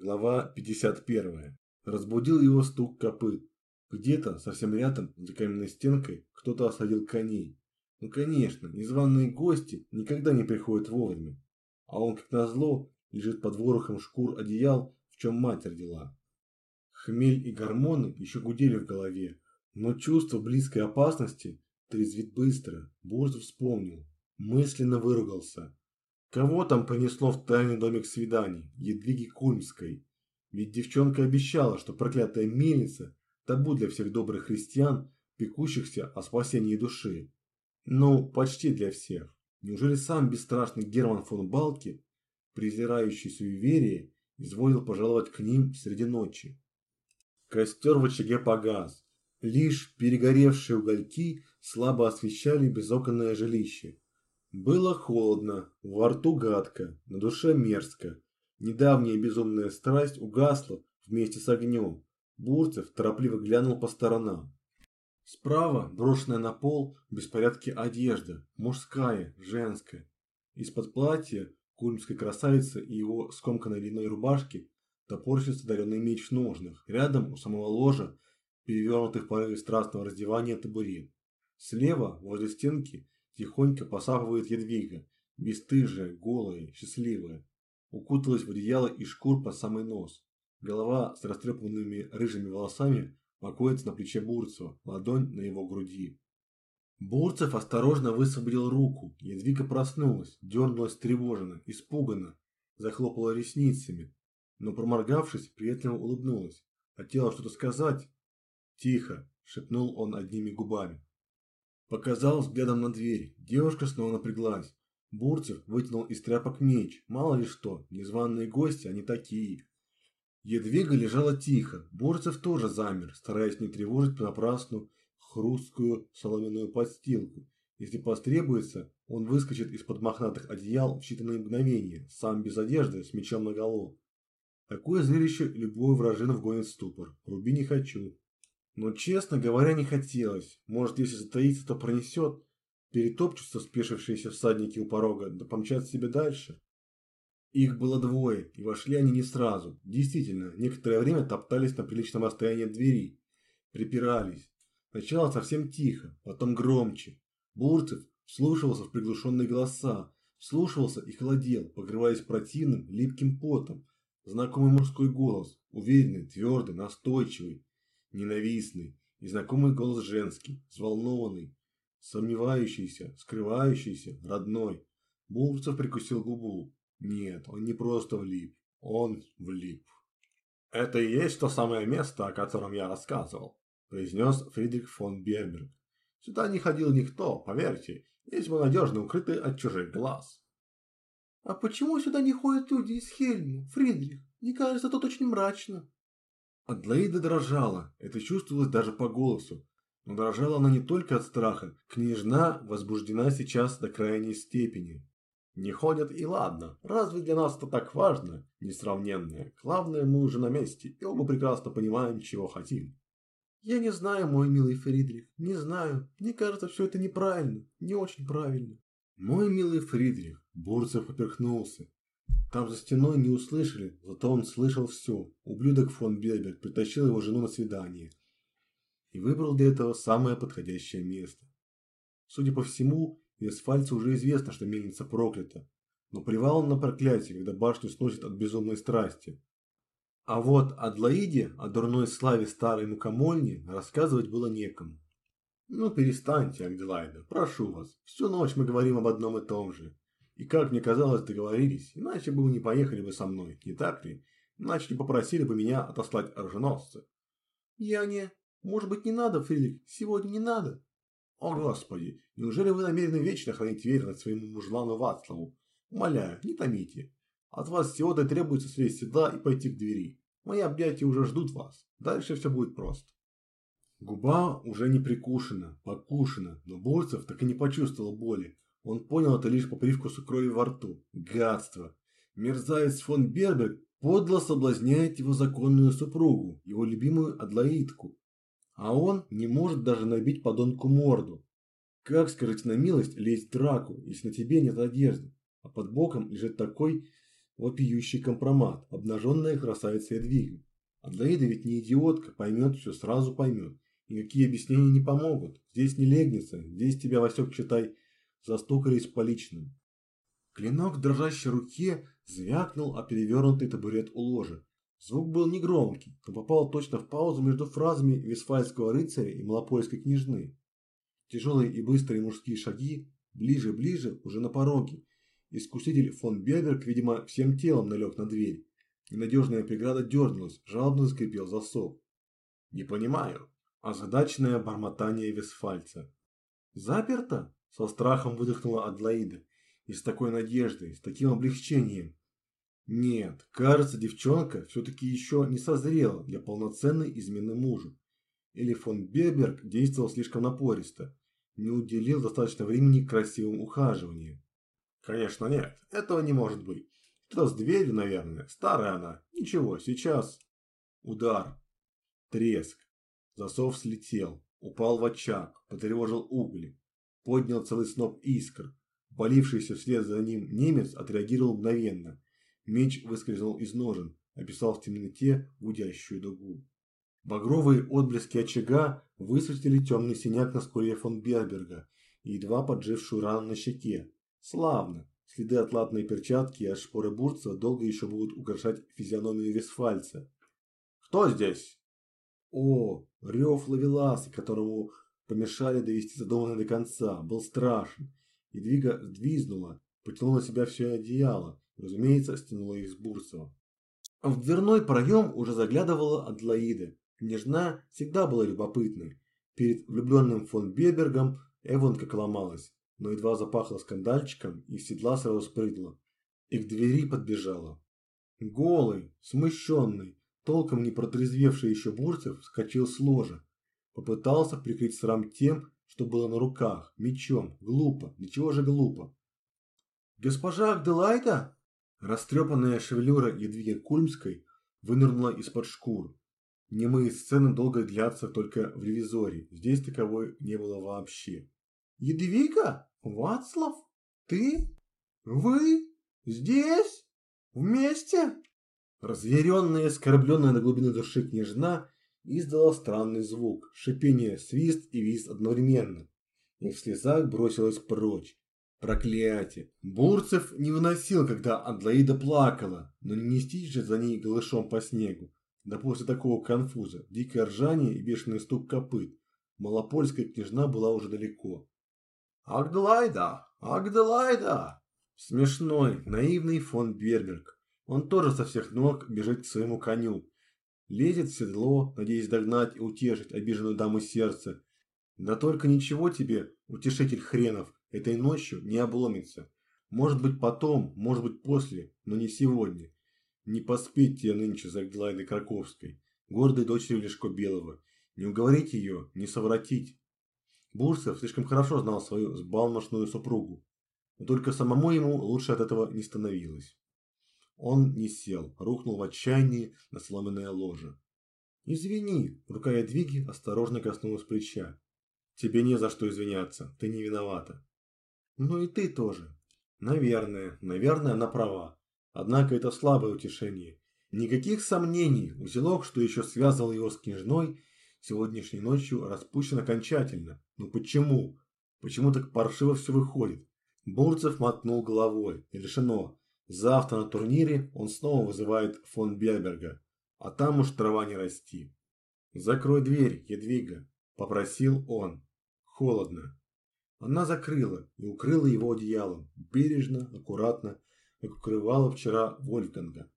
Глава 51. Разбудил его стук копыт. Где-то, совсем рядом, за каменной стенкой, кто-то осадил коней. Ну конечно, незваные гости никогда не приходят вовремя. А он, как назло, лежит под ворохом шкур одеял, в чем мать родила. Хмель и гормоны еще гудели в голове, но чувство близкой опасности трезвит быстро. Борзов вспомнил, мысленно выругался. Кого там понесло в тайный домик свиданий? Едвиги Кульмской. Ведь девчонка обещала, что проклятая мельница – табу для всех добрых христиан, пекущихся о спасении души. Ну, почти для всех. Неужели сам бесстрашный Герман фон Балки, презирающий суеверие, изволил пожаловать к ним среди ночи? Костер в очаге погас. Лишь перегоревшие угольки слабо освещали безоконное жилище. Было холодно, во рту гадко, на душе мерзко. Недавняя безумная страсть угасла вместе с огнем. Бурцев торопливо глянул по сторонам. Справа, брошенная на пол, беспорядке одежда, мужская, женская. Из-под платья кульмской красавицы и его скомканной льняной рубашки топорщится даренный меч в ножнах. Рядом у самого ложа, перевернутый в порыве страстного раздевания табурет. Слева, возле стенки, Тихонько посапывает Едвига, бесстыжая, голая, счастливая. Укуталась в одеяло и шкур по самый нос. Голова с растрепанными рыжими волосами покоится на плече Бурцева, ладонь на его груди. Бурцев осторожно высвободил руку. Едвига проснулась, дернулась тревоженно, испуганно, захлопала ресницами, но проморгавшись, приветливо улыбнулась. Хотела что-то сказать. «Тихо!» – шепнул он одними губами. Показал взглядом на дверь. Девушка снова напряглась. Бурцев вытянул из тряпок меч. Мало ли что, незваные гости, они такие. Едвига лежала тихо. Бурцев тоже замер, стараясь не тревожить понапрасну хрусткую соломенную подстилку. Если потребуется, он выскочит из-под мохнатых одеял в считанные мгновения, сам без одежды, с мечом наголо. Такое зрелище любую вражину вгонит ступор. Руби не хочу. Но, честно говоря, не хотелось. Может, если затаиться, то пронесет. Перетопчутся спешившиеся всадники у порога, да помчат себе дальше. Их было двое, и вошли они не сразу. Действительно, некоторое время топтались на приличном расстоянии от двери. Припирались. Сначала совсем тихо, потом громче. Бурцев вслушивался в приглушенные голоса, вслушивался и холодел, покрываясь противным, липким потом. Знакомый мужской голос, уверенный, твердый, настойчивый ненавистный, и знакомый голос женский, взволнованный, сомневающийся, скрывающийся, родной. Бурцев прикусил губу. Нет, он не просто влип, он влип. «Это и есть то самое место, о котором я рассказывал», произнес Фридрих фон Берберг. «Сюда не ходил никто, поверьте, есть мы надежно укрыты от чужих глаз». «А почему сюда не ходят люди из Хельму, Фридрих? Мне кажется, тут очень мрачно», Адлоида дрожала, это чувствовалось даже по голосу. Но дрожала она не только от страха, княжна возбуждена сейчас до крайней степени. Не ходят и ладно, разве для нас это так важно, несравненное? Главное, мы уже на месте, и оба прекрасно понимаем, чего хотим. Я не знаю, мой милый Фридрих, не знаю. Мне кажется, все это неправильно, не очень правильно. Мой милый Фридрих, Бурцев поперхнулся. Там за стеной не услышали, зато он слышал все. Ублюдок фон Бельберг притащил его жену на свидание. И выбрал для этого самое подходящее место. Судя по всему, Вестфальцу уже известно, что мельница проклята. Но привал он на проклятие, когда башню сносит от безумной страсти. А вот о Длаиде, о дурной славе старой мукомольни, рассказывать было некому. Ну перестаньте, Агделайда, прошу вас. Всю ночь мы говорим об одном и том же. И как мне казалось, договорились, иначе бы вы не поехали бы со мной, не так ли? Иначе не попросили бы меня отослать оруженосца. Я не... Может быть, не надо, Фридик, сегодня не надо. О, Господи, неужели вы намерены вечно хранить верность своему мужлану Вацлаву? Умоляю, не томите. От вас всего-то требуется слезть сюда и пойти к двери. Мои объятия уже ждут вас. Дальше все будет просто. Губа уже не прикушена, покушена, но Борцев так и не почувствовал боли. Он понял это лишь по привкусу крови во рту. Гадство. Мерзавец фон Берберг подло соблазняет его законную супругу, его любимую Адлоидку. А он не может даже набить подонку морду. Как, скажите на милость, лезть в драку, если на тебе нет одежды, а под боком лежит такой Вопиющий компромат, обнаженная красавица Эдвига. Аделаида ведь не идиотка, поймет все, сразу поймет. Никакие объяснения не помогут. Здесь не легнется, здесь тебя, Васек, читай, застукались по личным. Клинок в дрожащей руке звякнул о перевернутый табурет у ложа. Звук был негромкий, но попал точно в паузу между фразами висфальского рыцаря и малопольской княжны. Тяжелые и быстрые мужские шаги, ближе-ближе, уже на пороге. Искуситель фон Берберг, видимо, всем телом налег на дверь. Ненадежная преграда дернулась, жалобно скрипел засов. «Не понимаю», Озадаченное бормотание Висфальца. «Заперто?» – со страхом выдохнула Адлаида. И с такой надеждой, с таким облегчением. Нет, кажется, девчонка все-таки еще не созрела для полноценной измены мужу. Или фон Беберг действовал слишком напористо, не уделил достаточно времени красивым ухаживаниям. Конечно, нет, этого не может быть. Что с дверью, наверное, старая она. Ничего, сейчас. Удар. Треск. Засов слетел, упал в очаг, потревожил угли, поднял целый сноп искр. Полившийся вслед за ним немец отреагировал мгновенно. Меч выскользнул из ножен, описал в темноте гудящую дугу. Багровые отблески очага высветили темный синяк на скуле фон Берберга и едва поджившую рану на щеке. Славно! Следы от латной перчатки и от шпоры бурца долго еще будут украшать физиономию Весфальца. «Кто здесь?» О, рев ловеласа, которому помешали довести задуманное до конца, был страшен. Едвига сдвизнула, потянула на себя все одеяло, разумеется, стянула их с Бурцева. В дверной проем уже заглядывала Адлоида. Княжна всегда была любопытной. Перед влюбленным фон Бебергом Эвон как ломалась, но едва запахло скандальчиком и седла сразу спрыгнула. И к двери подбежала. Голый, смущенный, толком не протрезвевший еще Бурцев вскочил с ложа. Попытался прикрыть срам тем, что было на руках, мечом. Глупо, для чего же глупо? «Госпожа Агделайда?» Растрепанная шевелюра Едвиги Кульмской вынырнула из-под шкур. Немые сцены долго длятся только в ревизоре. Здесь таковой не было вообще. «Едвига? Вацлав? Ты? Вы? Здесь? Вместе?» Разъяренная, оскорбленная на глубину души княжна издала странный звук, шипение, свист и визг одновременно. И в слезах бросилась прочь. Проклятие! Бурцев не выносил, когда Адлоида плакала, но не нестись же за ней голышом по снегу. Да после такого конфуза, дикое ржание и бешеный стук копыт. Малопольская княжна была уже далеко. «Агделайда! Агделайда!» Смешной, наивный фон Берберг. Он тоже со всех ног бежит к своему коню. Лезет в седло, надеясь догнать и утешить обиженную даму сердца. Да только ничего тебе, утешитель хренов, этой ночью не обломится. Может быть потом, может быть после, но не сегодня. Не поспеть тебе нынче за Глайдой Краковской, гордой дочерью Лешко Белого. Не уговорить ее, не совратить. Бурцев слишком хорошо знал свою сбалмошную супругу. Но только самому ему лучше от этого не становилось. Он не сел, рухнул в отчаянии на сломанное ложе. «Извини», – рука Ядвиги осторожно коснулась плеча. «Тебе не за что извиняться, ты не виновата». «Ну и ты тоже». «Наверное, наверное, она права. Однако это слабое утешение. Никаких сомнений, узелок, что еще связывал его с княжной, сегодняшней ночью распущен окончательно. Но почему? Почему так паршиво все выходит? Бурцев мотнул головой. Решено. Завтра на турнире он снова вызывает фон Берберга, а там уж трава не расти. «Закрой дверь, Едвига», – попросил он. Холодно. Она закрыла и укрыла его одеялом, бережно, аккуратно, как укрывала вчера Вольфганга.